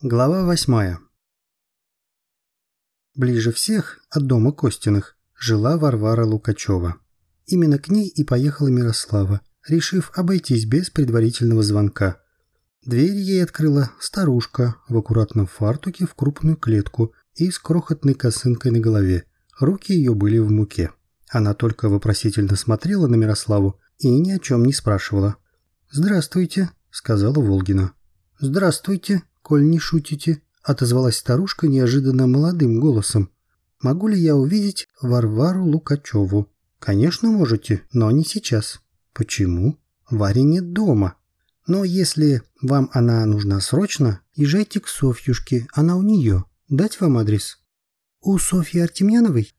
Глава восьмая. Ближе всех от дома Костиных жила Варвара Лукачева. Именно к ней и поехала Мирослава, решив обойтись без предварительного звонка. Дверь ей открыла старушка в аккуратном фартуке в крупную клетку и с крохотной косынкой на голове. Руки ее были в муке. Она только вопросительно смотрела на Мирославу и ни о чем не спрашивала. «Здравствуйте», — сказала Волгина. «Здравствуйте», коль не шутите», — отозвалась старушка неожиданно молодым голосом. «Могу ли я увидеть Варвару Лукачеву?» «Конечно можете, но не сейчас». «Почему?» «Варе нет дома». «Но если вам она нужна срочно, езжайте к Софьюшке, она у нее. Дать вам адрес?» «У Софьи Артемьяновой?»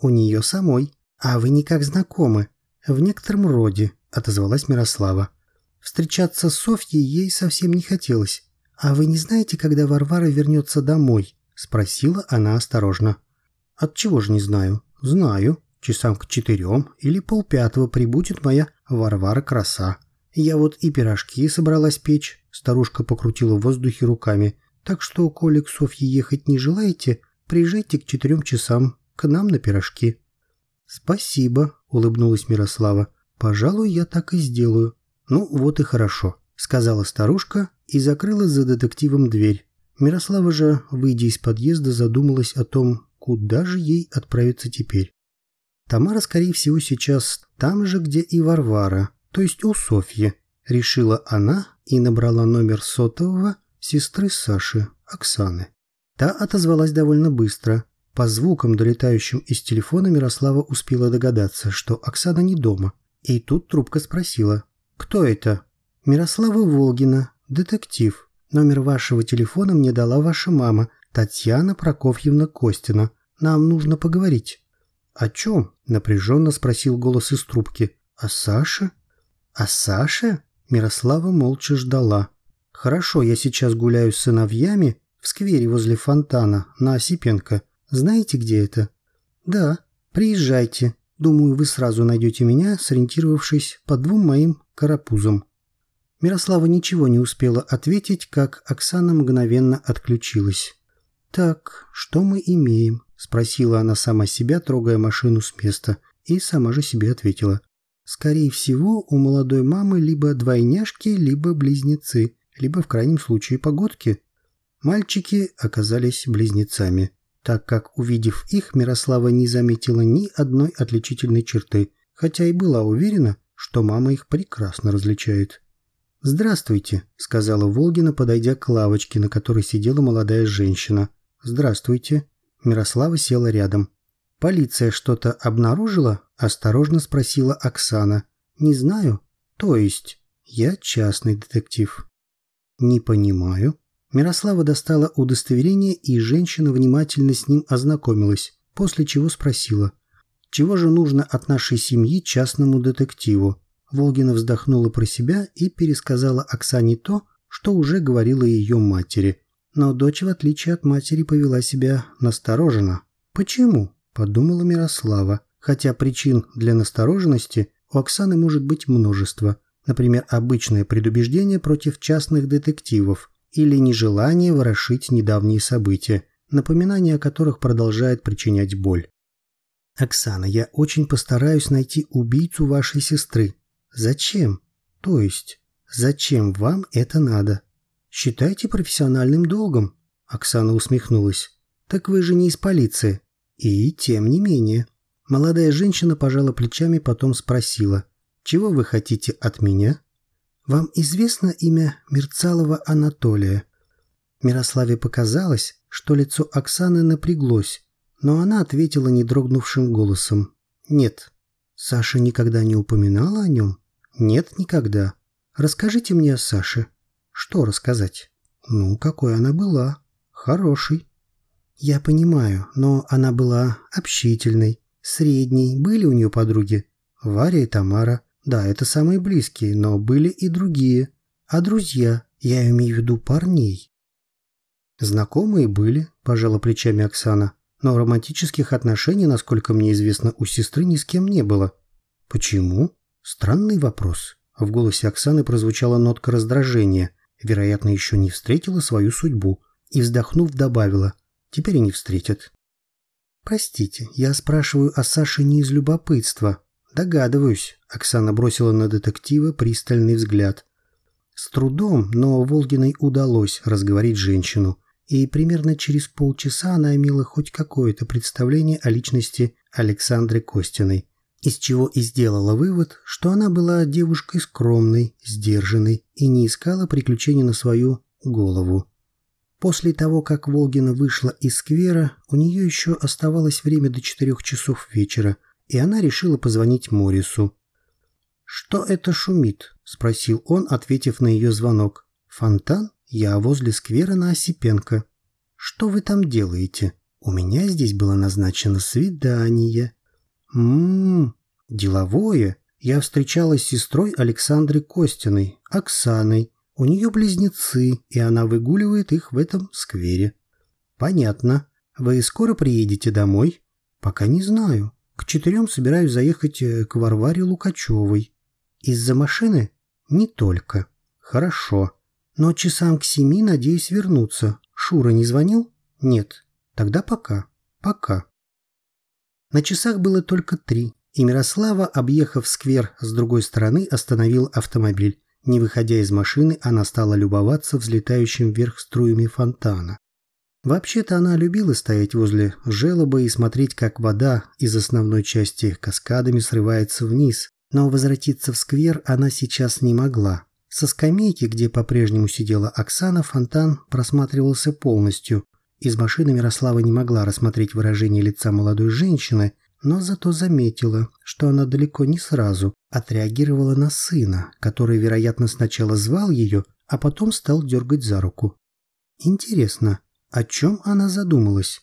«У нее самой. А вы никак знакомы?» «В некотором роде», — отозвалась Мирослава. Встречаться с Софьей ей совсем не хотелось. «А вы не знаете, когда Варвара вернется домой?» – спросила она осторожно. «Отчего же не знаю?» «Знаю. Часам к четырем или полпятого прибудет моя Варвара-краса. Я вот и пирожки собралась печь», – старушка покрутила в воздухе руками. «Так что, коли к Софье ехать не желаете, приезжайте к четырем часам к нам на пирожки». «Спасибо», – улыбнулась Мирослава. «Пожалуй, я так и сделаю». «Ну, вот и хорошо», – сказала старушка и закрыла за детективом дверь. Мирослава же, выйдя из подъезда, задумалась о том, куда же ей отправиться теперь. Тамара, скорее всего, сейчас там же, где и Варвара, то есть у Софьи, решила она и набрала номер сотового сестры Саши, Оксаны. Та отозвалась довольно быстро. По звукам, долетающим из телефона, Мирослава успела догадаться, что Оксана не дома. И тут трубка спросила. «Кто это?» «Мирослава Волгина, «Детектив. Номер вашего телефона мне дала ваша мама, Татьяна Прокофьевна Костина. Нам нужно поговорить». «О чем?» – напряженно спросил голос из трубки. «О Саше?» «О Саше?» Мирослава молча ждала. «Хорошо, я сейчас гуляю с сыновьями в сквере возле фонтана на Осипенко. Знаете, где это?» «Да. Приезжайте. Думаю, вы сразу найдете меня, сориентировавшись по двум моим карапузам». Мирослава ничего не успела ответить, как Оксана мгновенно отключилась. «Так, что мы имеем?» – спросила она сама себя, трогая машину с места, и сама же себе ответила. «Скорее всего, у молодой мамы либо двойняшки, либо близнецы, либо в крайнем случае погодки». Мальчики оказались близнецами, так как, увидев их, Мирослава не заметила ни одной отличительной черты, хотя и была уверена, что мама их прекрасно различает. «Здравствуйте», — сказала Волгина, подойдя к лавочке, на которой сидела молодая женщина. «Здравствуйте». Мирослава села рядом. «Полиция что-то обнаружила?» — осторожно спросила Оксана. «Не знаю. То есть, я частный детектив». «Не понимаю». Мирослава достала удостоверение, и женщина внимательно с ним ознакомилась, после чего спросила. «Чего же нужно от нашей семьи частному детективу?» Волгина вздохнула про себя и пересказала Оксане то, что уже говорила ее матери. Но дочь, в отличие от матери, повела себя настороженно. «Почему?» – подумала Мирослава. Хотя причин для настороженности у Оксаны может быть множество. Например, обычное предубеждение против частных детективов или нежелание ворошить недавние события, напоминание о которых продолжает причинять боль. «Оксана, я очень постараюсь найти убийцу вашей сестры», Зачем? То есть, зачем вам это надо? Считайте профессиональным долгом. Оксана усмехнулась. Так вы же не из полиции. И тем не менее. Молодая женщина пожала плечами, потом спросила. Чего вы хотите от меня? Вам известно имя Мерцалова Анатолия? Мирославе показалось, что лицо Оксаны напряглось, но она ответила недрогнувшим голосом. «Нет, Саша никогда не упоминала о нем? Нет, никогда. Расскажите мне о Саше. Что рассказать? Ну, какой она была. Хороший. Я понимаю, но она была общительной, средней. Были у нее подруги? Варя и Тамара. Да, это самые близкие, но были и другие. А друзья? Я имею в виду парней. Знакомые были, пожала плечами Оксана. Но романтических отношений, насколько мне известно, у сестры ни с кем не было. Почему? Странный вопрос. В голосе Оксаны прозвучала нотка раздражения. Вероятно, еще не встретила свою судьбу. и, вздохнув, добавила «Теперь и не встретят». «Простите, я спрашиваю о Саше не из любопытства. Догадываюсь», — Оксана бросила на детектива пристальный взгляд. С трудом, но Волгиной удалось разговорить женщину, и примерно через полчаса она имела хоть какое-то представление о личности Александры Костиной, из чего и сделала вывод, что она была девушкой скромной, сдержанной и не искала приключений на свою голову. После того, как Волгина вышла из сквера, у нее еще оставалось время до четырех часов вечера, и она решила позвонить Морису. «Что это шумит?» – спросил он, ответив на ее звонок. «Фонтан? Я возле сквера на Осипенко». «Что вы там делаете? У меня здесь было назначено свидание». «Ммм, деловое. Я встречалась с сестрой Александры Костиной, Оксаной. У нее близнецы, и она выгуливает их в этом сквере. Понятно. Вы скоро приедете домой? Пока не знаю. К четырем собираюсь заехать э, к Варваре Лукачевой. Из-за машины? Не только. Хорошо. Но часам к семи надеюсь вернуться. Шура не звонил? Нет. Тогда пока. Пока. На часах было только три, и Мирослава, объехав сквер с другой стороны, остановил автомобиль. Не выходя из машины, она стала любоваться взлетающим вверх струями фонтана. Вообще-то она любила стоять возле желоба и смотреть, как вода из основной части каскадами срывается вниз, но возвратиться в сквер она сейчас не могла. Со скамейки, где по-прежнему сидела Оксана, фонтан просматривался полностью. Из машины Мирослава не могла рассмотреть выражение лица молодой женщины, но зато заметила, что она далеко не сразу отреагировала на сына, который, вероятно, сначала звал ее, а потом стал дергать за руку. Интересно, о чем она задумалась?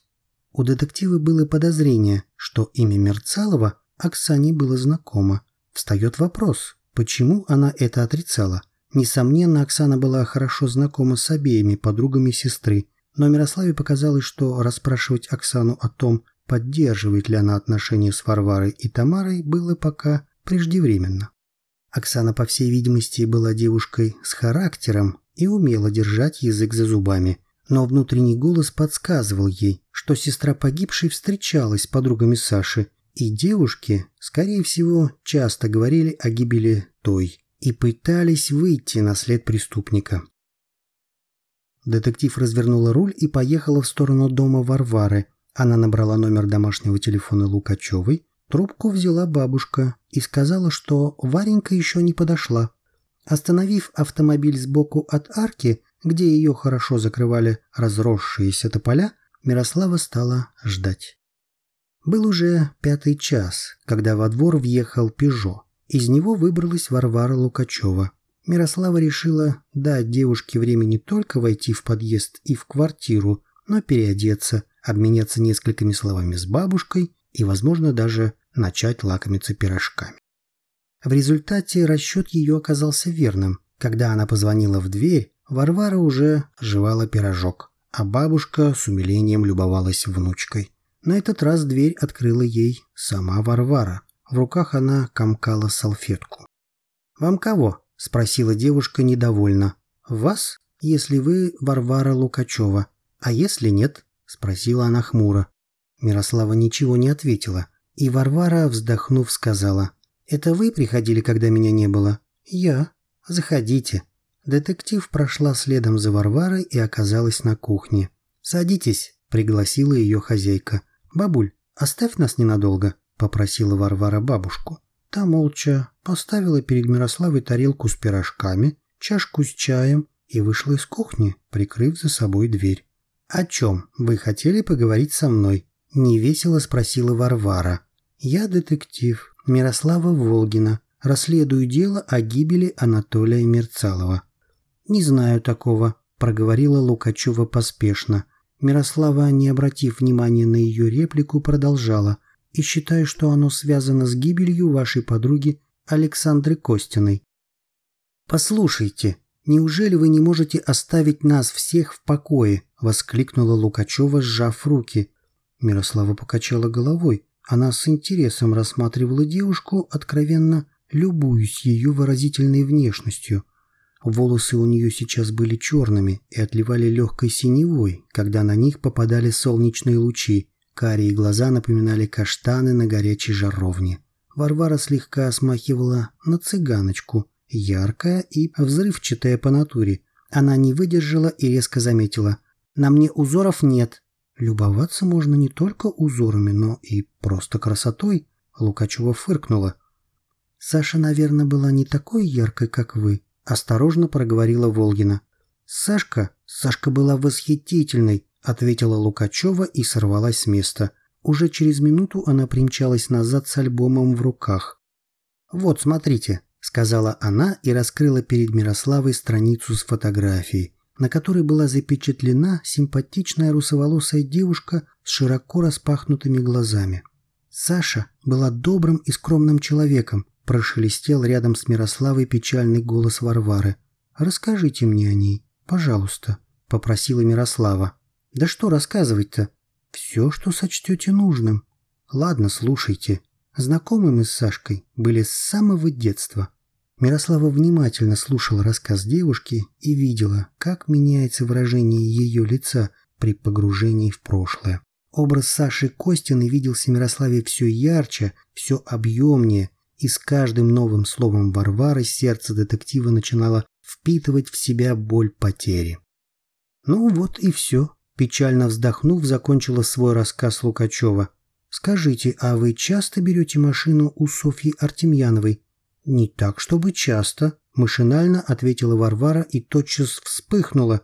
У детектива было подозрение, что имя Мерцалова Оксане было знакомо. Встает вопрос, почему она это отрицала? Несомненно, Оксана была хорошо знакома с обеими подругами сестры, но Мирославе показалось, что расспрашивать Оксану о том, поддерживает ли она отношения с Варварой и Тамарой, было пока преждевременно. Оксана, по всей видимости, была девушкой с характером и умела держать язык за зубами, но внутренний голос подсказывал ей, что сестра погибшей встречалась с подругами Саши, и девушки, скорее всего, часто говорили о гибели той и пытались выйти на след преступника. Детектив развернула руль и поехала в сторону дома Варвары. Она набрала номер домашнего телефона Лукачевой, Трубку взяла бабушка и сказала, что Варенька еще не подошла. Остановив автомобиль сбоку от арки, где ее хорошо закрывали разросшиеся тополя, Мирослава стала ждать. Был уже пятый час, когда во двор въехал «Пежо». Из него выбралась Варвара Лукачева. Мирослава решила дать девушке время не только войти в подъезд и в квартиру, но переодеться, обменяться несколькими словами с бабушкой и, возможно, даже начать лакомиться пирожками. В результате расчет ее оказался верным. Когда она позвонила в дверь, Варвара уже жевала пирожок, а бабушка с умилением любовалась внучкой. На этот раз дверь открыла ей сама Варвара. В руках она комкала салфетку. «Вам кого?» – спросила девушка недовольно. «Вас, если вы Варвара Лукачева. А если нет?» – спросила она хмуро. Мирослава ничего не ответила, и Варвара, вздохнув, сказала, «Это вы приходили, когда меня не было?» «Я. Заходите». Детектив прошла следом за Варварой и оказалась на кухне. «Садитесь», — пригласила ее хозяйка. «Бабуль, оставь нас ненадолго», — попросила Варвара бабушку. Та молча поставила перед Мирославой тарелку с пирожками, чашку с чаем и вышла из кухни, прикрыв за собой дверь. «О чем вы хотели поговорить со мной?» – невесело спросила Варвара. «Я детектив Мирослава Волгина. Расследую дело о гибели Анатолия Мерцалова». «Не знаю такого», – проговорила Лукачева поспешно. Мирослава, не обратив внимания на ее реплику, продолжала. «И считаю, что оно связано с гибелью вашей подруги Александры Костиной». «Послушайте, неужели вы не можете оставить нас всех в покое?» – воскликнула Лукачева, сжав руки. Мирослава покачала головой. Она с интересом рассматривала девушку, откровенно любуясь ее выразительной внешностью. Волосы у нее сейчас были черными и отливали легкой синевой, когда на них попадали солнечные лучи. Карие глаза напоминали каштаны на горячей жаровне. Варвара слегка смахивала на цыганочку, яркая и взрывчатая по натуре. Она не выдержала и резко заметила. «На мне узоров нет». «Любоваться можно не только узорами, но и просто красотой», — Лукачева фыркнула. «Саша, наверное, была не такой яркой, как вы», Осторожно проговорила Волгина. «Сашка? Сашка была восхитительной», — ответила Лукачева и сорвалась с места. Уже через минуту она примчалась назад с альбомом в руках. «Вот, смотрите», — сказала она и раскрыла перед Мирославой страницу с фотографией, на которой была запечатлена симпатичная русоволосая девушка с широко распахнутыми глазами. Саша была добрым и скромным человеком, Прошелестел рядом с Мирославой печальный голос Варвары. «Расскажите мне о ней, пожалуйста», — попросила Мирослава. «Да что рассказывать-то? Все, что сочтете нужным. Ладно, слушайте. Знакомы мы с Сашкой были с самого детства». Мирослава внимательно слушала рассказ девушки и видела, как меняется выражение ее лица при погружении в прошлое. Образ Саши Костиной виделся Мирославе все ярче, все объемнее, и с каждым новым словом Варвары сердце детектива начинало впитывать в себя боль потери. «Ну вот и все», – печально вздохнув, закончила свой рассказ Лукачева. «Скажите, а вы часто берете машину у Софьи Артемьяновой?» «Не так, чтобы часто», – машинально ответила Варвара и тотчас вспыхнула.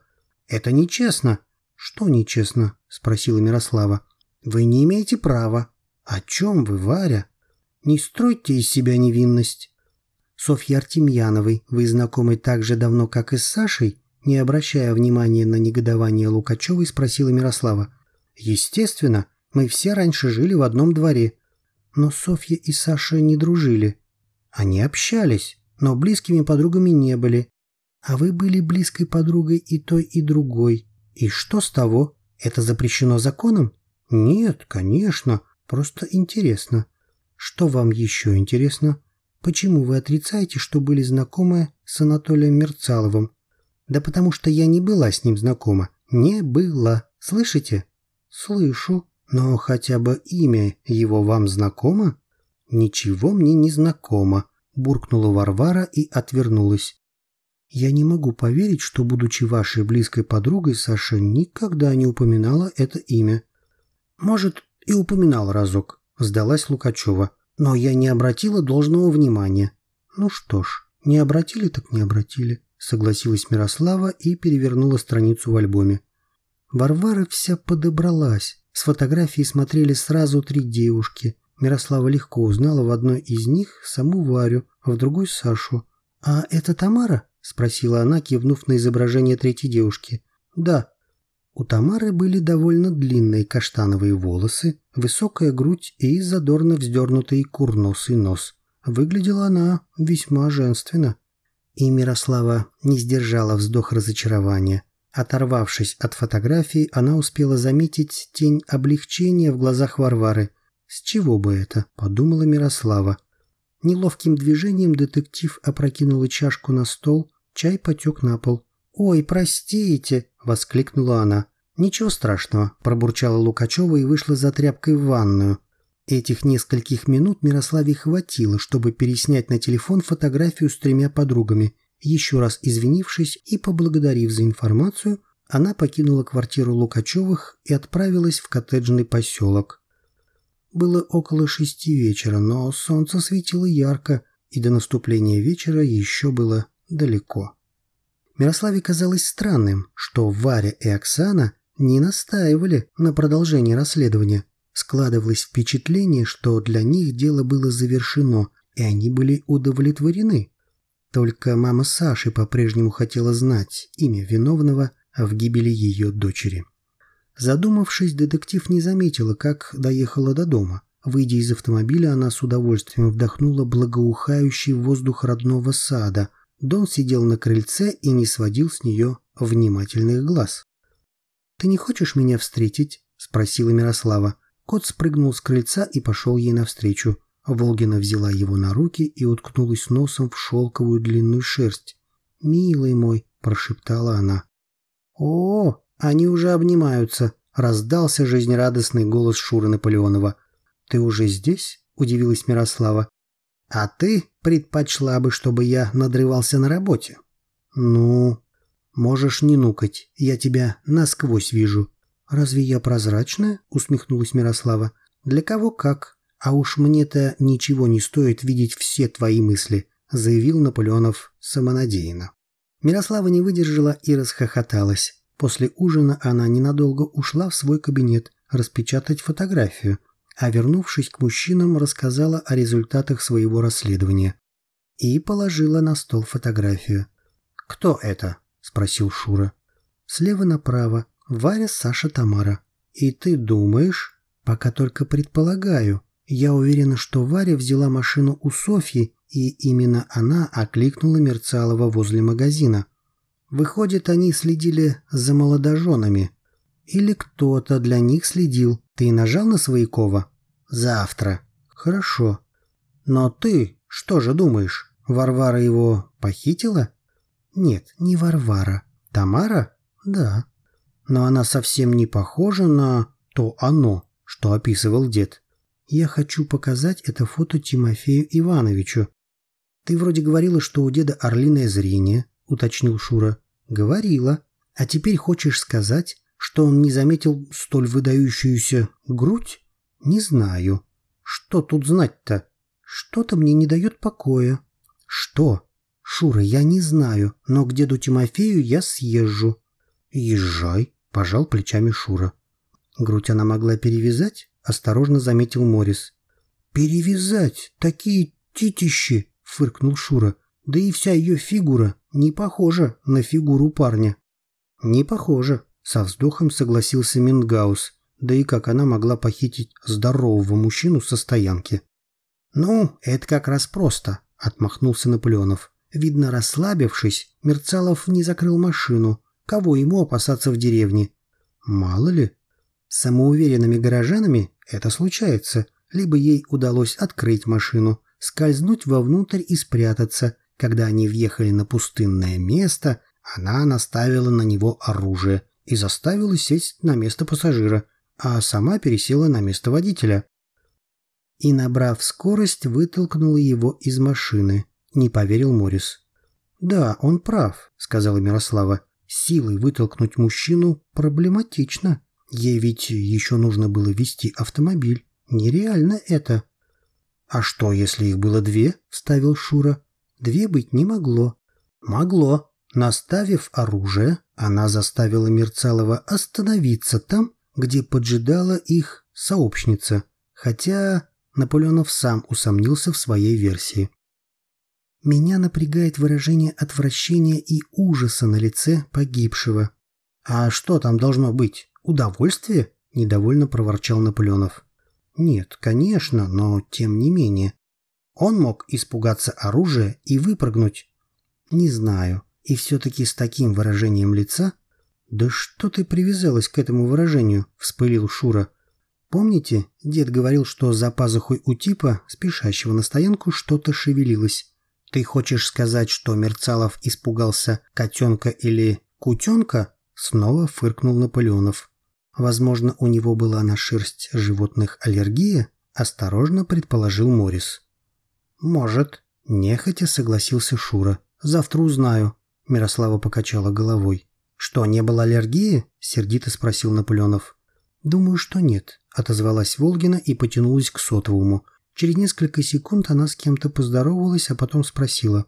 «Это нечестно». «Что нечестно?» – спросила Мирослава. «Вы не имеете права». «О чем вы, Варя?» Не стройте из себя невинность. Софья Артемьяновой вы знакомы так же давно, как и с Сашей? Не обращая внимания на негодование Лукачевой, спросила Мирослава. Естественно, мы все раньше жили в одном дворе. Но Софья и Саша не дружили. Они общались, но близкими подругами не были. А вы были близкой подругой и той, и другой. И что с того? Это запрещено законом? Нет, конечно, просто интересно. Что вам еще интересно? Почему вы отрицаете, что были знакомы с Анатолием Мерцаловым? Да потому что я не была с ним знакома. Не была. Слышите? Слышу. Но хотя бы имя его вам знакомо? Ничего мне не знакомо, буркнула Варвара и отвернулась. Я не могу поверить, что, будучи вашей близкой подругой, Саша никогда не упоминала это имя. Может, и упоминал разок, сдалась Лукачева. Но я не обратила должного внимания. Ну что ж, не обратили так не обратили, согласилась Мирослава и перевернула страницу в альбоме. Варвара вся подобралась. С фотографии смотрели сразу три девушки. Мирослава легко узнала в одной из них саму Варю, а в другой Сашу. «А это Тамара?» – спросила она, кивнув на изображение третьей девушки. «Да», у Тамары были довольно длинные каштановые волосы, высокая грудь и задорно вздернутый курносый нос. Выглядела она весьма женственно. И Мирослава не сдержала вздох разочарования. Оторвавшись от фотографии, она успела заметить тень облегчения в глазах Варвары. «С чего бы это?» – подумала Мирослава. Неловким движением детектив опрокинула чашку на стол, чай потек на пол. «Ой, простите!» – воскликнула она. «Ничего страшного», – пробурчала Лукачева и вышла за тряпкой в ванную. Этих нескольких минут Мирославе хватило, чтобы переснять на телефон фотографию с тремя подругами. Еще раз извинившись и поблагодарив за информацию, она покинула квартиру Лукачевых и отправилась в коттеджный поселок. Было около шести вечера, но солнце светило ярко, и до наступления вечера еще было далеко. Мирославе казалось странным, что Варя и Оксана не настаивали на продолжении расследования. Складывалось впечатление, что для них дело было завершено, и они были удовлетворены. Только мама Саши по-прежнему хотела знать имя виновного в гибели ее дочери. Задумавшись, детектив не заметила, как доехала до дома. Выйдя из автомобиля, она с удовольствием вдохнула благоухающий воздух родного сада – Дон сидел на крыльце и не сводил с нее внимательных глаз. «Ты не хочешь меня встретить?» – спросила Мирослава. Кот спрыгнул с крыльца и пошел ей навстречу. Волгина взяла его на руки и уткнулась носом в шелковую длинную шерсть. «Милый мой», – прошептала она. «О, они уже обнимаются», – раздался жизнерадостный голос Шуры Наполеонова. «Ты уже здесь?» – удивилась Мирослава. «А ты предпочла бы, чтобы я надрывался на работе?» «Ну, можешь не нукать, я тебя насквозь вижу». «Разве я прозрачная?» – усмехнулась Мирослава. «Для кого как. А уж мне-то ничего не стоит видеть все твои мысли», – заявил Наполеонов самонадеянно. Мирослава не выдержала и расхохоталась. После ужина она ненадолго ушла в свой кабинет распечатать фотографию, а вернувшись к мужчинам, рассказала о результатах своего расследования и положила на стол фотографию. «Кто это?» – спросил Шура. «Слева направо. Варя, Саша, Тамара. И ты думаешь?» «Пока только предполагаю. Я уверена, что Варя взяла машину у Софьи, и именно она окликнула Мерцалова возле магазина. Выходит, они следили за молодоженами. Или кто-то для них следил. Ты нажал на Своякова? Завтра. Хорошо. Но ты что же думаешь, Варвара его похитила? Нет, не Варвара. Тамара? Да. Но она совсем не похожа на то оно, что описывал дед. Я хочу показать это фото Тимофею Ивановичу. Ты вроде говорила, что у деда орлиное зрение, уточнил Шура. Говорила. А теперь хочешь сказать, что он не заметил столь выдающуюся грудь? Не знаю. Что тут знать-то? Что-то мне не дает покоя. Что? Шура, я не знаю, но к деду Тимофею я съезжу. Езжай, пожал плечами Шура. Грудь она могла перевязать? Осторожно заметил Морис. Перевязать? Такие титищи! Фыркнул Шура. Да и вся ее фигура не похожа на фигуру парня. Не похожа, со вздохом согласился Мингаус. Да и как она могла похитить здорового мужчину со стоянки? Ну, это как раз просто, отмахнулся Наполеонов. Видно, расслабившись, Мерцалов не закрыл машину. Кого ему опасаться в деревне? Мало ли. С самоуверенными горожанами это случается. Либо ей удалось открыть машину, скользнуть вовнутрь и спрятаться, когда они въехали на пустынное место, она наставила на него оружие и заставила сесть на место пассажира, а сама пересела на место водителя. И, набрав скорость, вытолкнула его из машины. Не поверил Морис. «Да, он прав», — сказала Мирослава. «Силой вытолкнуть мужчину проблематично. Ей ведь еще нужно было вести автомобиль. Нереально это». «А что, если их было две?» — вставил Шура. Две быть не могло. Могло. Наставив оружие, она заставила Мерцалова остановиться там, где поджидала их сообщница, хотя Наполеонов сам усомнился в своей версии. Меня напрягает выражение отвращения и ужаса на лице погибшего. «А что там должно быть? Удовольствие?» – недовольно проворчал Наполеонов. «Нет, конечно, но тем не менее. Он мог испугаться оружия и выпрыгнуть. Не знаю. И все-таки с таким выражением лица... «Да что ты привязалась к этому выражению?» – вспылил Шура. «Помните, дед говорил, что за пазухой у типа, спешащего на стоянку, что-то шевелилось? Ты хочешь сказать, что Мерцалов испугался котенка или кутенка?» Снова фыркнул Наполеонов. «Возможно, у него была на шерсть животных аллергия?» – осторожно предположил Морис. «Может», – нехотя согласился Шура. «Завтра узнаю». Мирослава покачала головой. «Что, не было аллергии?» – сердито спросил Наполеонов. «Думаю, что нет», – отозвалась Волгина и потянулась к сотовому. Через несколько секунд она с кем-то поздоровалась, а потом спросила.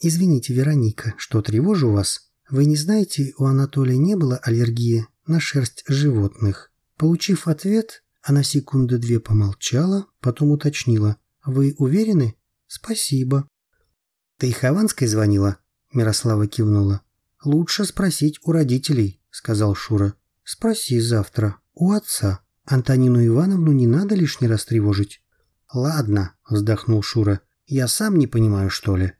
«Извините, Вероника, что тревожу вас? Вы не знаете, у Анатолия не было аллергии на шерсть животных?» Получив ответ, она секунды две помолчала, потом уточнила. «Вы уверены?» «Спасибо». «Ты Хованской звонила?» Мирослава кивнула. «Лучше спросить у родителей», — сказал Шура. «Спроси завтра. У отца. Антонину Ивановну не надо лишний раз тревожить». «Ладно», — вздохнул Шура. «Я сам не понимаю, что ли».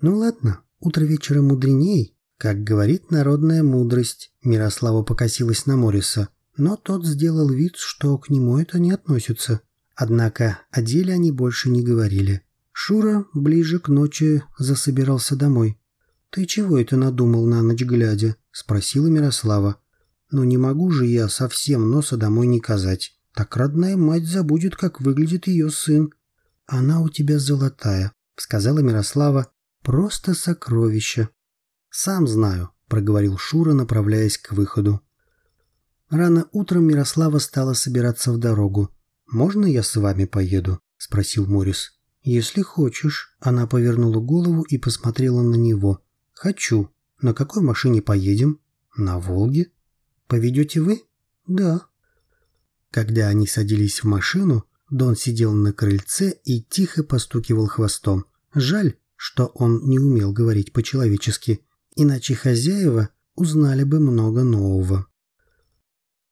«Ну ладно, утро вечера мудреней, как говорит народная мудрость». Мирослава покосилась на Мориса, но тот сделал вид, что к нему это не относится. Однако о деле они больше не говорили. Шура ближе к ночи засобирался домой. «Ты чего это надумал на ночь глядя?» – спросила Мирослава. «Ну не могу же я совсем носа домой не казать. Так родная мать забудет, как выглядит ее сын». «Она у тебя золотая», – сказала Мирослава. «Просто сокровище». «Сам знаю», – проговорил Шура, направляясь к выходу. Рано утром Мирослава стала собираться в дорогу. «Можно я с вами поеду?» – спросил Морис. «Если хочешь». Она повернула голову и посмотрела на него. «Хочу. На какой машине поедем?» «На Волге». «Поведете вы?» «Да». Когда они садились в машину, Дон сидел на крыльце и тихо постукивал хвостом. Жаль, что он не умел говорить по-человечески, иначе хозяева узнали бы много нового.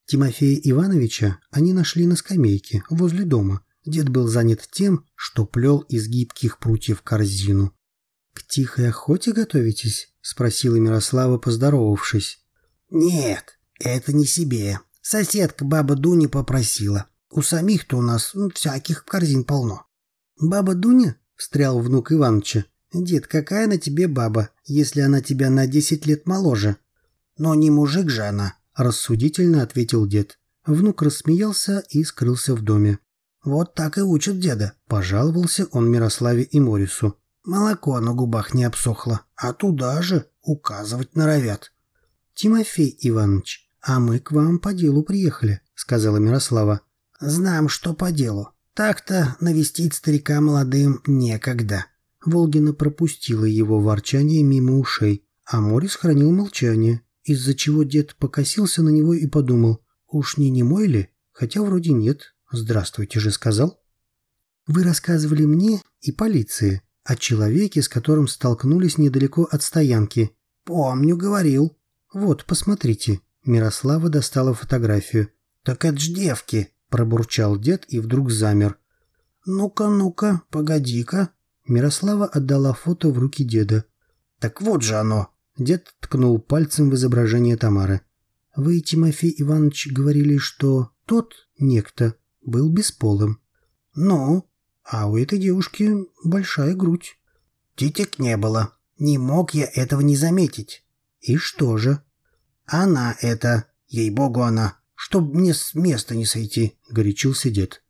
Тимофея Ивановича они нашли на скамейке возле дома. Дед был занят тем, что плел из гибких прутьев корзину. «К тихой охоте готовитесь?» — спросила Мирослава, поздоровавшись. «Нет, это не себе. Соседка баба Дуня попросила. У самих-то у нас ну, всяких корзин полно». «Баба Дуня?» — встрял внук Иваныча. «Дед, какая на тебе баба, если она тебя на десять лет моложе?» «Но не мужик же она», — рассудительно ответил дед. Внук рассмеялся и скрылся в доме. «Вот так и учат деда», — пожаловался он Мирославе и Морису. Молоко на губах не обсохло, а туда же указывать норовят. «Тимофей Иванович, а мы к вам по делу приехали», — сказала Мирослава. «Знаем, что по делу. Так-то навестить старика молодым некогда». Волгина пропустила его ворчание мимо ушей, а Морис хранил молчание, из-за чего дед покосился на него и подумал, уж не немой ли? Хотя вроде нет. Здравствуйте же сказал. Вы рассказывали мне и полиции, о человеке, с которым столкнулись недалеко от стоянки. Помню, говорил. Вот, посмотрите. Мирослава достала фотографию. Так это ж девки, пробурчал дед и вдруг замер. Ну-ка, ну-ка, погоди-ка. Мирослава отдала фото в руки деда. Так вот же оно. Дед ткнул пальцем в изображение Тамары. Вы, Тимофей Иванович, говорили, что тот некто был бесполым. Ну, а у этой девушки большая грудь. Титик не было. Не мог я этого не заметить. И что же? Она это, ей-богу она, чтоб мне с места не сойти, горячился дед.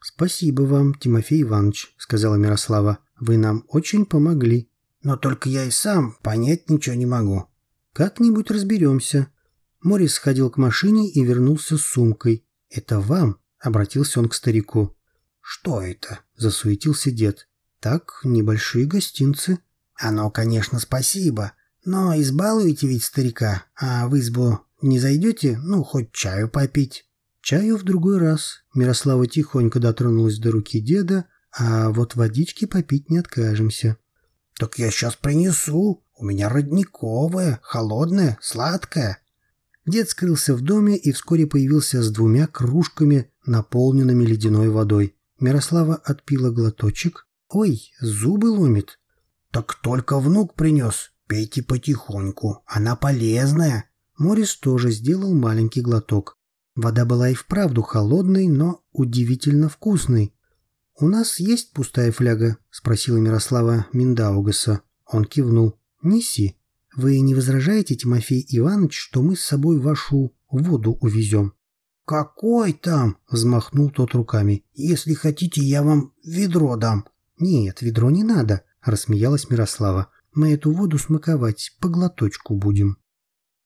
Спасибо вам, Тимофей Иванович, сказала Мирослава. Вы нам очень помогли. Но только я и сам понять ничего не могу. Как-нибудь разберемся. Морис сходил к машине и вернулся с сумкой. «Это вам?» — обратился он к старику. «Что это?» — засуетился дед. «Так, небольшие гостинцы». «Оно, конечно, спасибо, но избалуете ведь старика, а в избу не зайдете, ну, хоть чаю попить». «Чаю в другой раз». Мирослава тихонько дотронулась до руки деда, а вот водички попить не откажемся. «Так я сейчас принесу. У меня родниковая, холодная, сладкая». Дед скрылся в доме и вскоре появился с двумя кружками, наполненными ледяной водой. Мирослава отпила глоточек. «Ой, зубы ломит». «Так только внук принес. Пейте потихоньку. Она полезная». Морис тоже сделал маленький глоток. Вода была и вправду холодной, но удивительно вкусной. «У нас есть пустая фляга?» – спросила Мирослава Миндаугаса. Он кивнул. «Неси. Вы не возражаете, Тимофей Иванович, что мы с собой вашу воду увезем?» «Какой там?» — взмахнул тот руками. «Если хотите, я вам ведро дам». «Нет, ведро не надо», — рассмеялась Мирослава. «Мы эту воду смаковать по глоточку будем».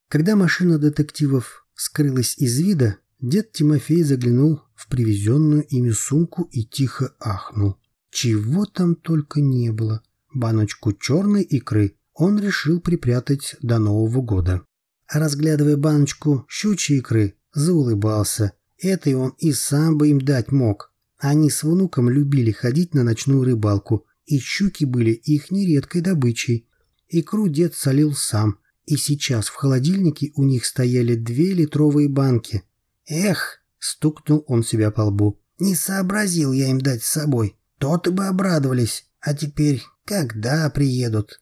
Когда машина детективов скрылась из вида, дед Тимофей заглянул в привезенную ими сумку и тихо ахнул. Чего там только не было. Баночку черной икры он решил припрятать до Нового года. Разглядывая баночку щучьей икры, заулыбался. Это он и сам бы им дать мог. Они с внуком любили ходить на ночную рыбалку, и щуки были их нередкой добычей. Икру дед солил сам, и сейчас в холодильнике у них стояли две литровые банки. «Эх!» — стукнул он себя по лбу. «Не сообразил я им дать с собой. То-то бы обрадовались. А теперь когда приедут?»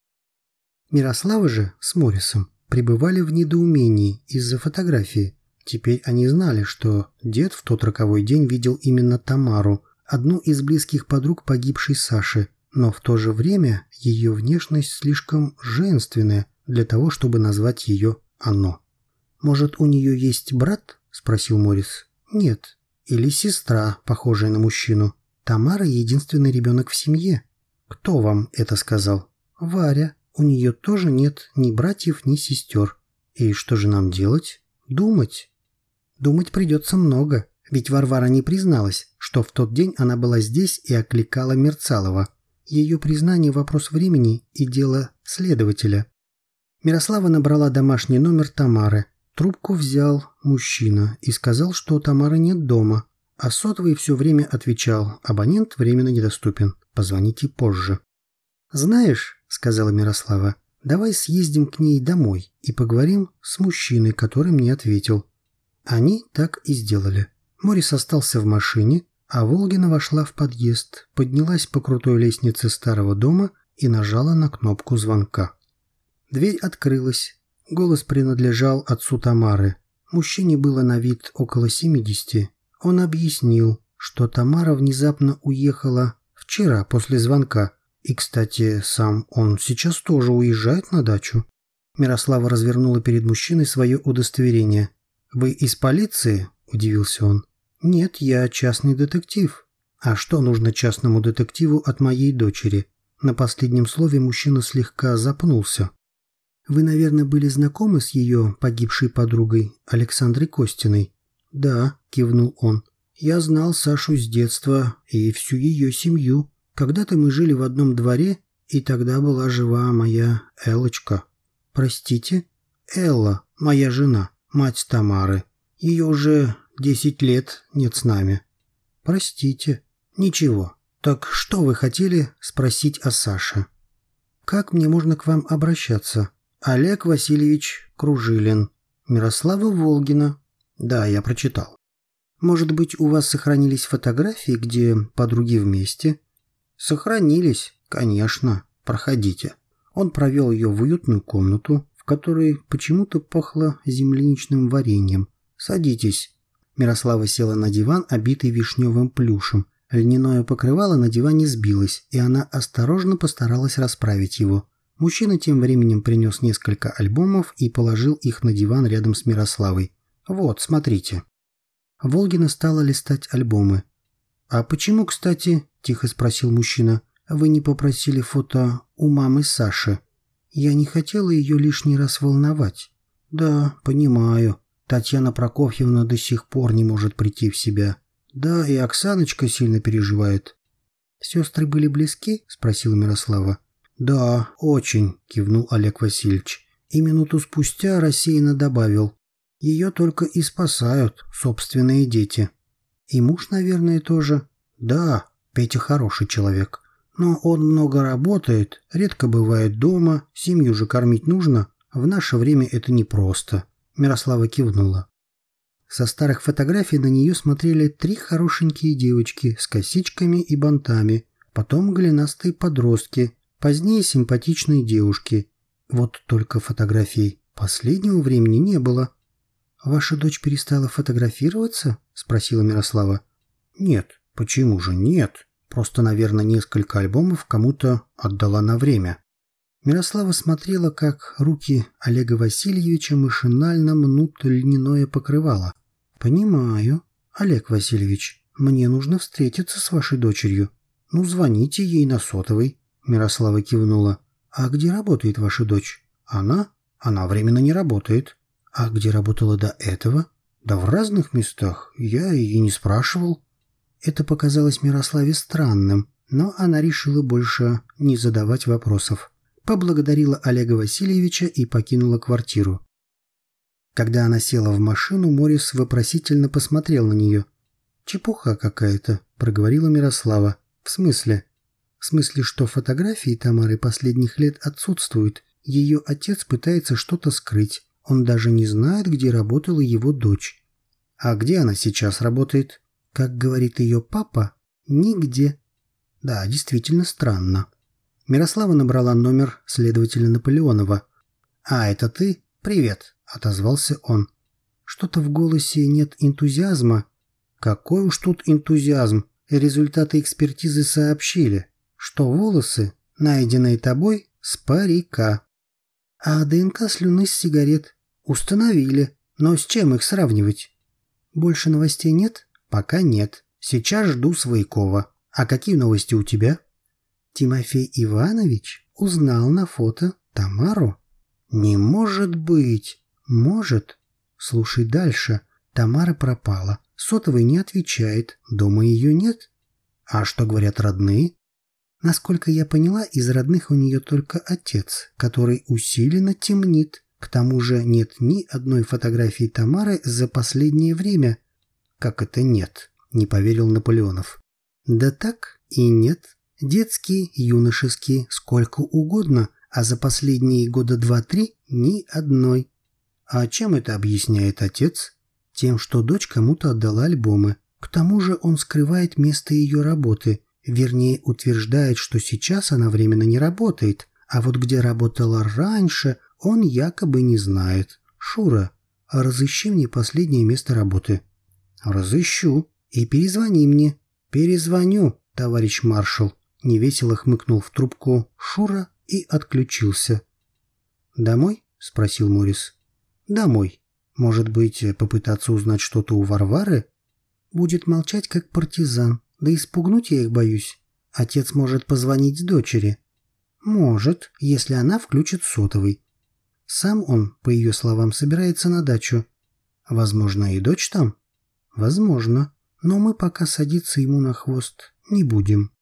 Мирослава же с Морисом пребывали в недоумении из-за фотографии. Теперь они знали, что дед в тот роковой день видел именно Тамару, одну из близких подруг погибшей Саши. Но в то же время ее внешность слишком женственная для того, чтобы назвать ее «оно». «Может, у нее есть брат?» – спросил Морис. «Нет. Или сестра, похожая на мужчину. Тамара – единственный ребенок в семье». «Кто вам это сказал?» «Варя. У нее тоже нет ни братьев, ни сестер. И что же нам делать? Думать». «Думать придется много, ведь Варвара не призналась, что в тот день она была здесь и окликала Мерцалова. Ее признание – вопрос времени и дело следователя». Мирослава набрала домашний номер Тамары. Трубку взял мужчина и сказал, что Тамары нет дома, а сотовый все время отвечал «абонент временно недоступен, позвоните позже». «Знаешь», — сказала Мирослава, — «давай съездим к ней домой и поговорим с мужчиной, который мне ответил». Они так и сделали. Морис остался в машине, а Волгина вошла в подъезд, поднялась по крутой лестнице старого дома и нажала на кнопку звонка. Дверь открылась. Голос принадлежал отцу Тамары. Мужчине было на вид около 70. Он объяснил, что Тамара внезапно уехала вчера после звонка. И, кстати, сам он сейчас тоже уезжает на дачу. Мирослава развернула перед мужчиной свое удостоверение. «Вы из полиции?» – удивился он. «Нет, я частный детектив». «А что нужно частному детективу от моей дочери?» На последнем слове мужчина слегка запнулся. «Вы, наверное, были знакомы с ее погибшей подругой Александрой Костиной?» «Да», – кивнул он. «Я знал Сашу с детства и всю ее семью. Когда-то мы жили в одном дворе, и тогда была жива моя Элочка. Простите? Элла, моя жена, мать Тамары. Ее уже десять лет нет с нами. Простите. Ничего. Так что вы хотели спросить о Саше? Как мне можно к вам обращаться? Олег Васильевич Кружилин. Мирослава Волгина. Да, я прочитал. Может быть, у вас сохранились фотографии, где подруги вместе? Сохранились, конечно. Проходите. Он провел ее в уютную комнату, в которой почему-то пахло земляничным вареньем. Садитесь. Мирослава села на диван, обитый вишневым плюшем. Льняное покрывало на диване сбилось, и она осторожно постаралась расправить его. Мужчина тем временем принес несколько альбомов и положил их на диван рядом с Мирославой. «Вот, смотрите». Волгина стала листать альбомы. «А почему, кстати, — тихо спросил мужчина. «Вы не попросили фото у мамы Саши?» «Я не хотела ее лишний раз волновать». «Да, понимаю. Татьяна Прокофьевна до сих пор не может прийти в себя. Да, и Оксаночка сильно переживает». «Сестры были близки?» — спросила Мирослава. «Да, очень», — кивнул Олег Васильевич. И минуту спустя рассеянно добавил. «Ее только и спасают собственные дети». «И муж, наверное, тоже?» «Да, Петя хороший человек. Но он много работает, редко бывает дома, семью же кормить нужно. В наше время это непросто. Мирослава кивнула. Со старых фотографий на нее смотрели три хорошенькие девочки с косичками и бантами, потом голенастые подростки, позднее симпатичные девушки. Вот только фотографий последнего времени не было. «Ваша дочь перестала фотографироваться?» – спросила Мирослава. «Нет, Почему же нет? Просто, наверное, несколько альбомов кому-то отдала на время. Мирослава смотрела, как руки Олега Васильевича машинально мнут льняное покрывало. «Понимаю. Олег Васильевич, мне нужно встретиться с вашей дочерью. Ну, звоните ей на сотовый». Мирослава кивнула. «А где работает ваша дочь?» «Она? Она временно не работает». «А где работала до этого?» «Да в разных местах. Я и не спрашивал». Это показалось Мирославе странным, но она решила больше не задавать вопросов. Поблагодарила Олега Васильевича и покинула квартиру. Когда она села в машину, Морис вопросительно посмотрел на нее. «Чепуха какая-то», — проговорила Мирослава. «В смысле?» «В смысле, что фотографии Тамары последних лет отсутствуют. Ее отец пытается что-то скрыть. Он даже не знает, где работала его дочь». «А где она сейчас работает?» Как говорит ее папа, нигде. Да, действительно странно. Мирослава набрала номер следователя Наполеонова. «А, это ты? Привет», — отозвался он. Что-то в голосе нет энтузиазма. Какой уж тут энтузиазм. Результаты экспертизы сообщили. что волосы, найденные тобой, с парика. А ДНК слюны с сигарет установили, но с чем их сравнивать? Больше новостей нет? Пока нет. Сейчас жду Своякова. А какие новости у тебя? Тимофей Иванович узнал на фото Тамару. Не может быть. Может. Слушай дальше. Тамара пропала. Сотовый не отвечает. Дома ее нет. А что говорят родные? Насколько я поняла, из родных у нее только отец, который усиленно темнит. К тому же нет ни одной фотографии Тамары за последнее время. Как это нет? Не поверил Наполеонов. Да так и нет. Детские, юношеские, сколько угодно, а за последние года два-три ни одной. А чем это объясняет отец? Тем, что дочь кому-то отдала альбомы. К тому же он скрывает место ее работы – Вернее, утверждает, что сейчас она временно не работает, а вот где работала раньше, он якобы не знает. Шура, разыщи мне последнее место работы. Разыщу. И перезвони мне. Перезвоню, товарищ маршал. Невесело хмыкнул в трубку Шура и отключился. «Домой?» — спросил Морис. «Домой. Может быть, попытаться узнать что-то у Варвары?» «Будет молчать, как партизан. Да и спугнуть я их боюсь. Отец может позвонить дочери. Может, если она включит сотовый. Сам он, по ее словам, собирается на дачу. Возможно, и дочь там? Возможно. Но мы пока садиться ему на хвост не будем.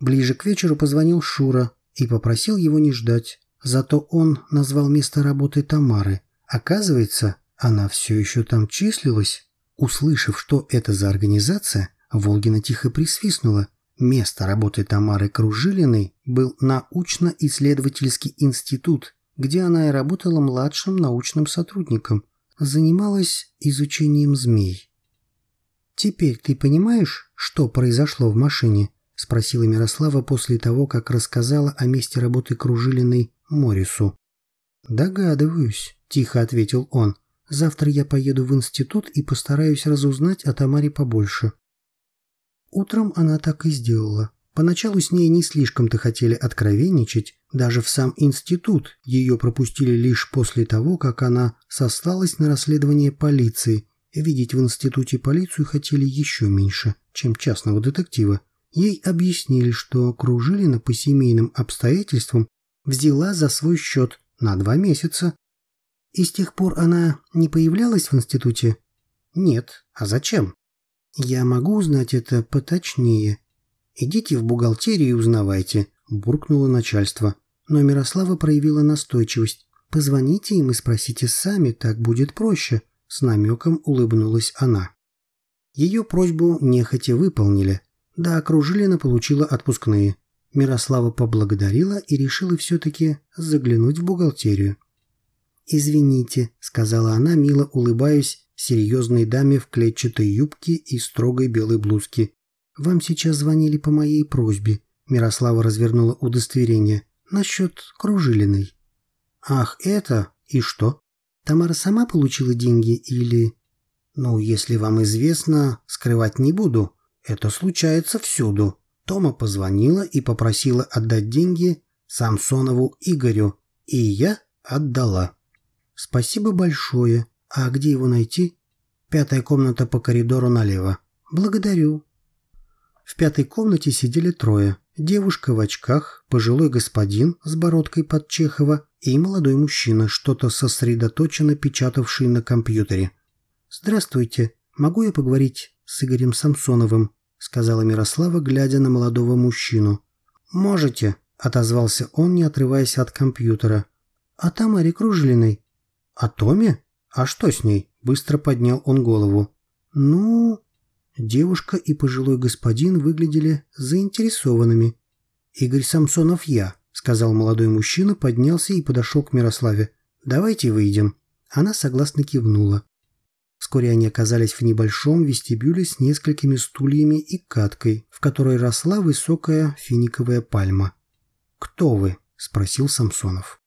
Ближе к вечеру позвонил Шура и попросил его не ждать. Зато он назвал место работы Тамары. Оказывается, она все еще там числилась. Услышав, что это за организация, Волгина тихо присвистнула. Место работы Тамары Кружилиной был научно-исследовательский институт, где она и работала младшим научным сотрудником. Занималась изучением змей. «Теперь ты понимаешь, что произошло в машине?» – спросила Мирослава после того, как рассказала о месте работы Кружилиной Морису. «Догадываюсь», – тихо ответил он. «Завтра я поеду в институт и постараюсь разузнать о Тамаре побольше». Утром она так и сделала. Поначалу с ней не слишком-то хотели откровенничать, даже в сам институт ее пропустили лишь после того, как она сослалась на расследование полиции. Видеть в институте полицию хотели еще меньше, чем частного детектива. Ей объяснили, что Кружилина по семейным обстоятельствам взяла за свой счет на два месяца. И с тех пор она не появлялась в институте? Нет. А зачем? «Я могу узнать это поточнее?» «Идите в бухгалтерию и узнавайте», – буркнуло начальство. Но Мирослава проявила настойчивость. «Позвоните им и спросите сами, так будет проще», – с намеком улыбнулась она. Ее просьбу нехотя выполнили. Да, Кружилина получила отпускные. Мирослава поблагодарила и решила все-таки заглянуть в бухгалтерию. «Извините», — сказала она, мило улыбаясь серьезной даме в клетчатой юбке и строгой белой блузке. «Вам сейчас звонили по моей просьбе». Мирослава развернула удостоверение. «Насчет Кружилиной». «Ах, это? И что? Тамара сама получила деньги или...» «Ну, если вам известно, скрывать не буду. Это случается всюду». Тома позвонила и попросила отдать деньги Самсонову Игорю, и я отдала. «Спасибо большое. А где его найти?» «Пятая комната по коридору налево». «Благодарю». В пятой комнате сидели трое. Девушка в очках, пожилой господин с бородкой под Чехова и молодой мужчина, что-то сосредоточенно печатавший на компьютере. «Здравствуйте. Могу я поговорить с Игорем Самсоновым?» — сказала Мирослава, глядя на молодого мужчину. «Можете», — отозвался он, не отрываясь от компьютера. «А Тамаре Кружилиной?» «А Томе? А что с ней?» Быстро поднял он голову. «Ну...» Девушка и пожилой господин выглядели заинтересованными. «Игорь Самсонов я», — сказал молодой мужчина, поднялся и подошел к Мирославе. «Давайте выйдем». Она согласно кивнула. Вскоре они оказались в небольшом вестибюле с несколькими стульями и каткой, в которой росла высокая финиковая пальма. «Кто вы?» — спросил Самсонов.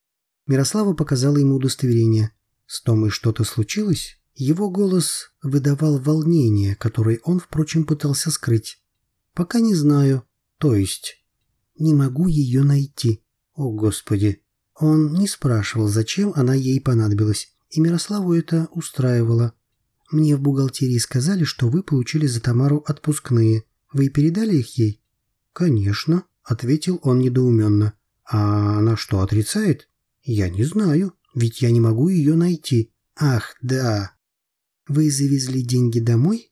Мирослава показала ему удостоверение. С Томой что-то случилось? Его голос выдавал волнение, которое он, впрочем, пытался скрыть. «Пока не знаю. То есть...» Не могу ее найти. О, Господи. Он не спрашивал, зачем она ей понадобилась, и Мирославу это устраивало. Мне в бухгалтерии сказали, что вы получили за Тамару отпускные. Вы передали их ей? Конечно, ответил он недоуменно. А она что, отрицает? Я не знаю, ведь я не могу ее найти. Ах, да. Вы завезли деньги домой?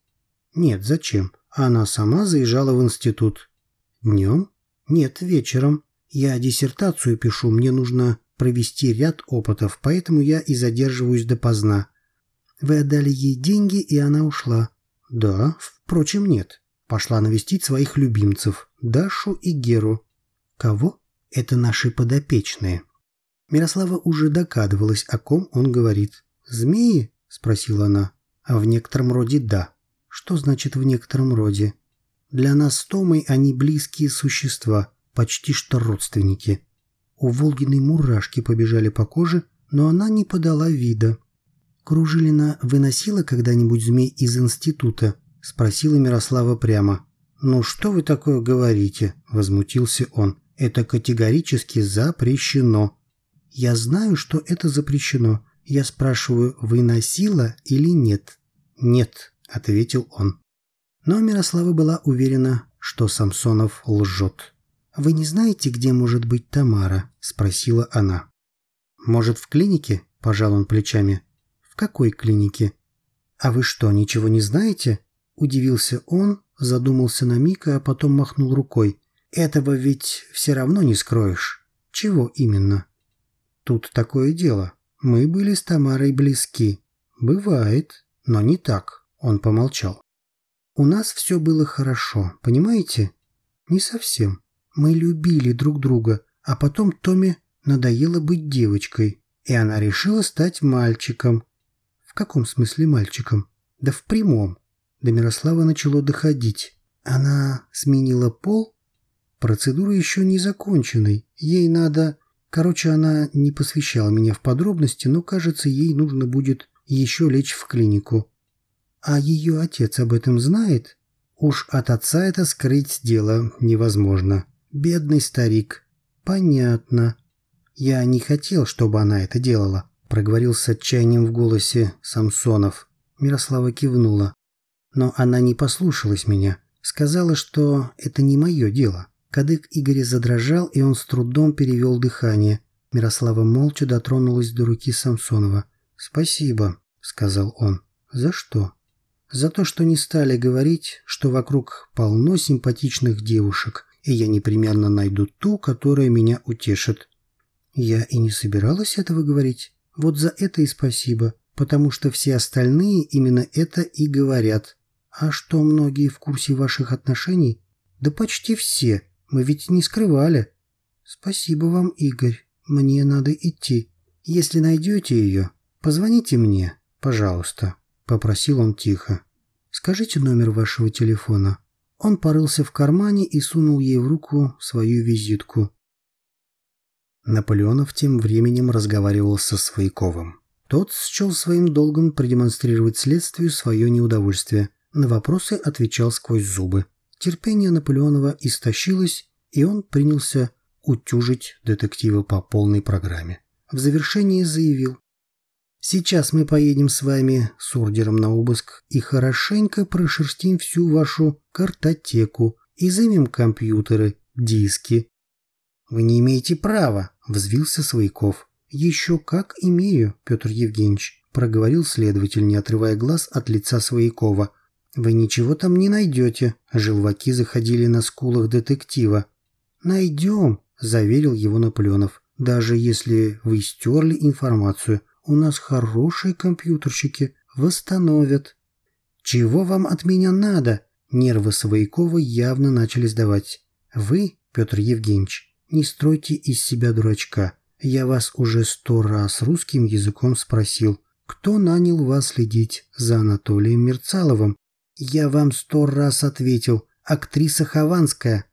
Нет, зачем? Она сама заезжала в институт. Днем? Нет, вечером. Я диссертацию пишу, мне нужно провести ряд опытов, поэтому я и задерживаюсь допоздна. Вы отдали ей деньги, и она ушла. Да, впрочем, нет. Пошла навестить своих любимцев, Дашу и Геру. Кого? Это наши подопечные. Мирослава уже догадывалась, о ком он говорит. «Змеи?» – спросила она. «А в некотором роде да». «Что значит «в некотором роде»?» «Для нас с Томой они близкие существа, почти что родственники». У Волгиной мурашки побежали по коже, но она не подала вида. «Кружилина выносила когда-нибудь змей из института?» – спросила Мирослава прямо. «Ну что вы такое говорите?» – возмутился он. «Это категорически запрещено». «Я знаю, что это запрещено. Я спрашиваю, выносила или нет?» «Нет», – ответил он. Но Мирослава была уверена, что Самсонов лжет. «Вы не знаете, где может быть Тамара?» – спросила она. «Может, в клинике?» – пожал он плечами. «В какой клинике?» «А вы что, ничего не знаете?» Удивился он, задумался на миг, а потом махнул рукой. «Этого ведь все равно не скроешь». «Чего именно?» «Тут такое дело. Мы были с Тамарой близки. Бывает, но не так», — он помолчал. «У нас все было хорошо, понимаете?» «Не совсем. Мы любили друг друга, а потом Томе надоело быть девочкой, и она решила стать мальчиком. В каком смысле мальчиком? Да в прямом. До Мирослава начало доходить. Она сменила пол? Процедура еще не законченной. Ей надо... Короче, она не посвящала меня в подробности, но, кажется, ей нужно будет еще лечь в клинику. А ее отец об этом знает? Уж от отца это скрыть дело невозможно. Бедный старик. Понятно. Я не хотел, чтобы она это делала проговорил с отчаянием в голосе Самсонов. Мирослава кивнула. Но она не послушалась меня. Сказала, что это не мое дело. Кадык Игоря задрожал, и он с трудом перевел дыхание. Мирослава молча дотронулась до руки Самсонова. «Спасибо», — сказал он. «За что?» «За то, что не стали говорить, что вокруг полно симпатичных девушек, и я непременно найду ту, которая меня утешит». «Я и не собиралась этого говорить. Вот за это и спасибо, потому что все остальные именно это и говорят. А что многие в курсе ваших отношений? Да почти все. Мы ведь не скрывали. Спасибо вам, Игорь. Мне надо идти. Если найдете ее, позвоните мне, пожалуйста, попросил он тихо. Скажите номер вашего телефона. Он порылся в кармане и сунул ей в руку свою визитку. Наполеонов тем временем разговаривал со Свояковым. Тот счел своим долгом продемонстрировать следствию свое неудовольствие. На вопросы отвечал сквозь зубы. Терпение Наполеонова истощилось, и он принялся утюжить детектива по полной программе. В завершении заявил. «Сейчас мы поедем с вами с ордером на обыск и хорошенько прошерстим всю вашу картотеку, изымем компьютеры, диски, «Вы не имеете права», — взвился Свояков. «Еще как имею, Петр Евгеньевич», — проговорил следователь, не отрывая глаз от лица Своякова. «Вы ничего там не найдете», — желваки заходили на скулах детектива. «Найдем», — заверил его Наполеонов. «Даже если вы стерли информацию, у нас хорошие компьютерщики, восстановят». «Чего вам от меня надо?» Нервы Своякова явно начали сдавать. «Вы, Петр Евгеньевич, не стройте из себя дурачка. Я вас уже сто раз русским языком спросил, кто нанял вас следить за Анатолием Мерцаловым. Я вам сто раз ответил, актриса Хованская.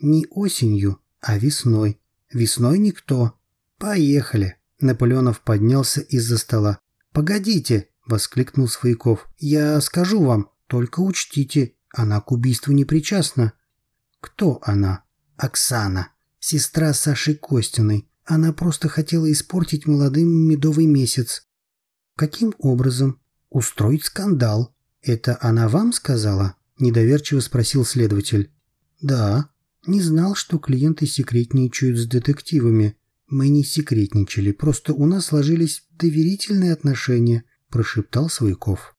Не осенью, а весной. Весной никто. Поехали. Наполеонов поднялся из-за стола. «Погодите!» — воскликнул Свояков. «Я скажу вам, только учтите, она к убийству не причастна». «Кто она?» «Оксана. Сестра Саши Костиной. Она просто хотела испортить молодым медовый месяц. Каким образом? Устроить скандал. Это она вам сказала? Недоверчиво спросил следователь. Да. Не знал, что клиенты секретничают с детективами. Мы не секретничали, просто у нас сложились доверительные отношения, прошептал Свойков.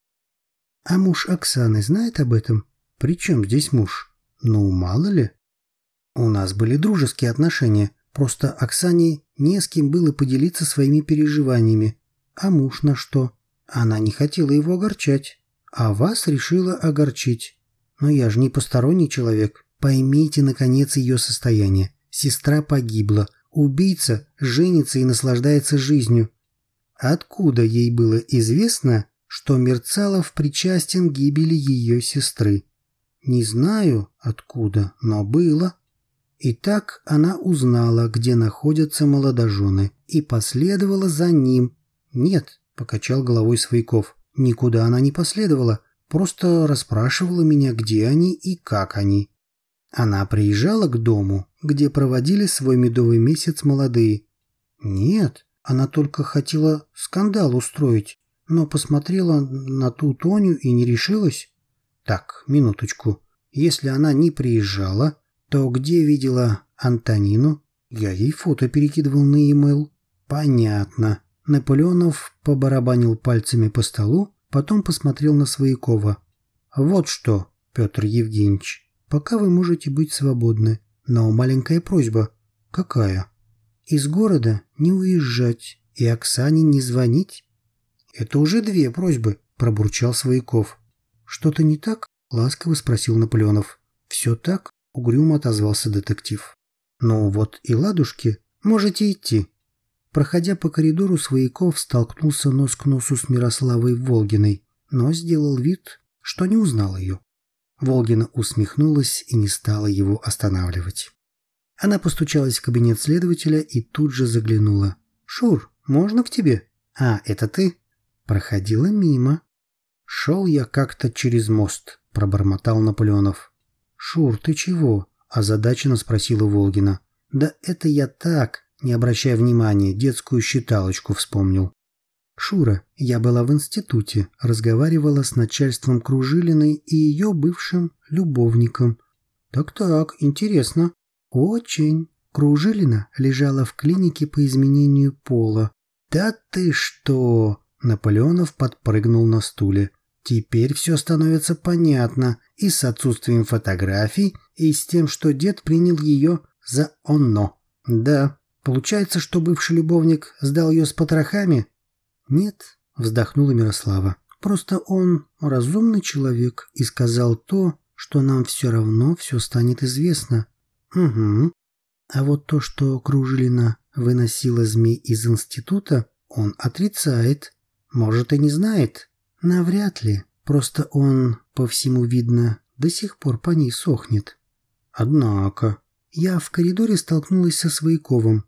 А муж Оксаны знает об этом? При чем здесь муж? Ну, мало ли. У нас были дружеские отношения, просто Оксане не с кем было поделиться своими переживаниями. А муж на что? Она не хотела его огорчать, а вас решила огорчить. Но я же не посторонний человек. Поймите, наконец, ее состояние. Сестра погибла. Убийца женится и наслаждается жизнью. Откуда ей было известно, что Мерцалов причастен к гибели ее сестры? Не знаю, откуда, но было. И так она узнала, где находятся молодожены, и последовала за ним. «Нет», — покачал головой Свойков, — «никуда она не последовала, просто расспрашивала меня, где они и как они». Она приезжала к дому, где проводили свой медовый месяц молодые. Нет, она только хотела скандал устроить, но посмотрела на ту Тоню и не решилась. Так, минуточку. Если она не приезжала, то где видела Антонину? Я ей фото перекидывал на e-mail. Понятно. Наполеонов побарабанил пальцами по столу, потом посмотрел на Своякова. Вот что, Петр Евгеньевич, пока вы можете быть свободны, но маленькая просьба. Какая? Из города не уезжать и Оксане не звонить. Это уже две просьбы, пробурчал Свояков. Что-то не так? Ласково спросил Наполеонов. Все так, Угрюмо отозвался детектив. «Ну вот и ладушки, можете идти». Проходя по коридору, Свояков столкнулся нос к носу с Мирославой Волгиной, но сделал вид, что не узнал ее. Волгина усмехнулась и не стала его останавливать. Она постучалась в кабинет следователя и тут же заглянула. «Шур, можно к тебе?» «А, это ты?» Проходила мимо. «Шел я как-то через мост», — пробормотал Наполеонов. «Шур, ты чего?» – озадаченно спросила Волгина. «Да это я так, не обращая внимания, детскую считалочку вспомнил». «Шура, я была в институте, разговаривала с начальством Кружилиной и ее бывшим любовником». «Так-так, интересно». «Очень». Кружилина лежала в клинике по изменению пола. «Да ты что!» Наполеонов подпрыгнул на стуле. Теперь все становится понятно и с отсутствием фотографий, и с тем, что дед принял ее за оно. Да, получается, что бывший любовник сдал ее с потрохами? Нет, вздохнула Мирослава. Просто он разумный человек и сказал то, что нам все равно все станет известно. Угу. А вот то, что Кружилина выносила змей из института, он отрицает. Может, и не знает. Навряд ли. Просто он, по всему видно, до сих пор по ней сохнет. Однако, я в коридоре столкнулась со Свояковым.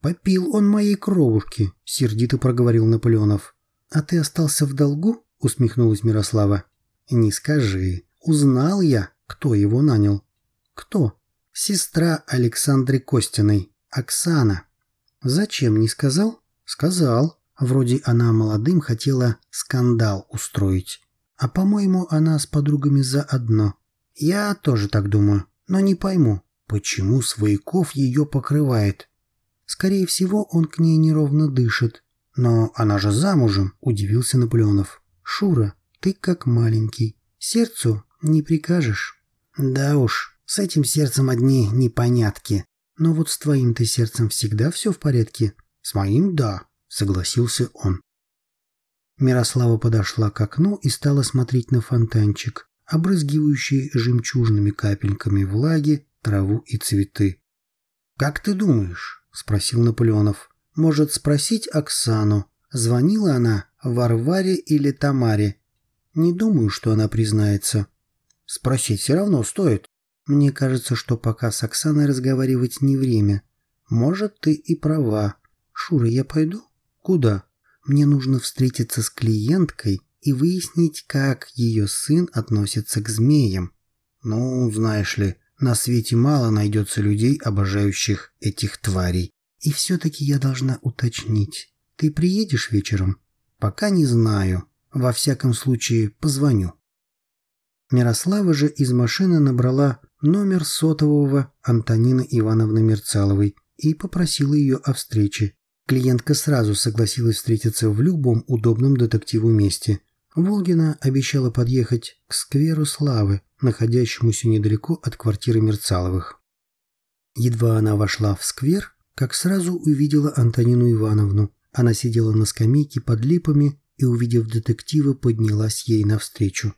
«Попил он моей кровушки», — сердито проговорил Наполеонов. «А ты остался в долгу?» — усмехнулась Мирослава. «Не скажи. Узнал я, кто его нанял». «Кто?» «Сестра Александры Костиной, Оксана». «Зачем не сказал?» «Сказал. Вроде она молодым хотела скандал устроить. А по-моему, она с подругами заодно. Я тоже так думаю, но не пойму, почему Свояков ее покрывает. Скорее всего, он к ней неровно дышит. Но она же замужем, удивился Наполеонов. Шура, ты как маленький. Сердцу не прикажешь. Да уж, с этим сердцем одни непонятки. Но вот с твоим-то сердцем всегда все в порядке? С моим – да. — согласился он. Мирослава подошла к окну и стала смотреть на фонтанчик, обрызгивающий жемчужными капельками влаги траву и цветы. «Как ты думаешь?» — спросил Наполеонов. «Может, спросить Оксану, звонила она Варваре или Тамаре? Не думаю, что она признается. Спросить все равно стоит. Мне кажется, что пока с Оксаной разговаривать не время. Может, ты и права. Шура, я пойду?» Куда? Мне нужно встретиться с клиенткой и выяснить, как ее сын относится к змеям. Ну, знаешь ли, На свете мало найдется людей, обожающих этих тварей. И все-таки я должна уточнить. Ты приедешь вечером? Пока не знаю. Во всяком случае, позвоню. Мирослава же из машины набрала номер сотового Антонины Ивановны Мерцаловой и попросила ее о встрече. Клиентка сразу согласилась встретиться в любом удобном детективу месте. Волгина обещала подъехать к скверу Славы, находящемуся недалеко от квартиры Мерцаловых. Едва она вошла в сквер, как сразу увидела Антонину Ивановну. Она сидела на скамейке под липами и, увидев детектива, поднялась ей навстречу.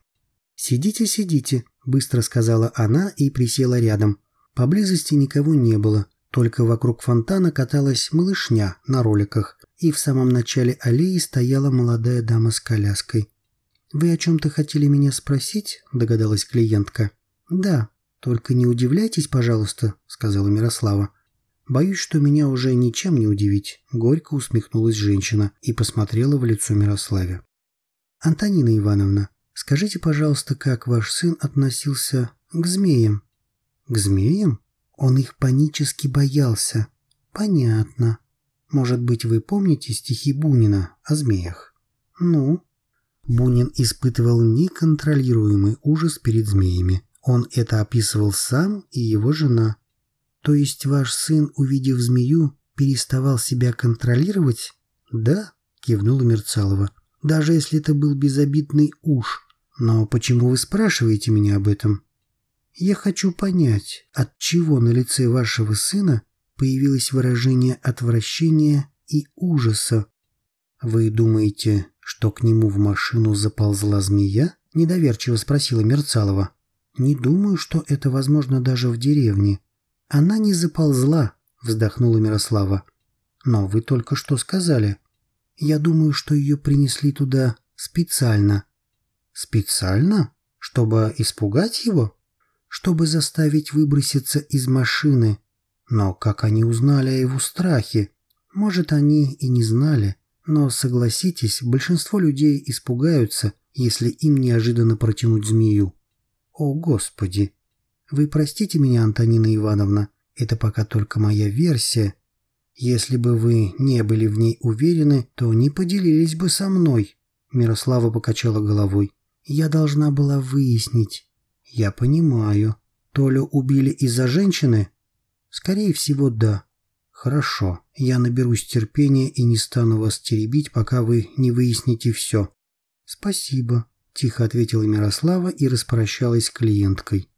«Сидите, сидите», — быстро сказала она и присела рядом. Поблизости никого не было, только вокруг фонтана каталась малышня на роликах, и в самом начале аллеи стояла молодая дама с коляской. «Вы о чем-то хотели меня спросить?» – догадалась клиентка. «Да, только не удивляйтесь, пожалуйста», – сказала Мирослава. «Боюсь, что меня уже ничем не удивить», – горько усмехнулась женщина и посмотрела в лицо Мирославе. «Антонина Ивановна, Скажите, пожалуйста, как ваш сын относился к змеям? К змеям? Он их панически боялся. Понятно. Может быть, вы помните стихи Бунина о змеях? Ну? Бунин испытывал неконтролируемый ужас перед змеями. Он это описывал сам и его жена. То есть ваш сын, увидев змею, переставал себя контролировать? Да, кивнула Мерцалова даже если это был безобидный уж. Но почему вы спрашиваете меня об этом? Я хочу понять, от чего на лице вашего сына появилось выражение отвращения и ужаса. Вы думаете, что к нему в машину заползла змея? Недоверчиво спросила Мерцалова. Не думаю, что это возможно даже в деревне. Она не заползла, вздохнула Мирослава. Но вы только что сказали, я думаю, что ее принесли туда специально. Специально? Чтобы испугать его? Чтобы заставить выброситься из машины. Но как они узнали о его страхе? Может, они и не знали. Но, согласитесь, большинство людей испугаются, если им неожиданно протянуть змею. О, Господи! Вы простите меня, Антонина Ивановна, это пока только моя версия, если бы вы не были в ней уверены, то не поделились бы со мной. Мирослава покачала головой. Я должна была выяснить. Я понимаю. Толю убили из-за женщины? Скорее всего, да. Хорошо. Я наберусь терпения и не стану вас теребить, пока вы не выясните все. Спасибо. Тихо ответила Мирослава и распрощалась с клиенткой.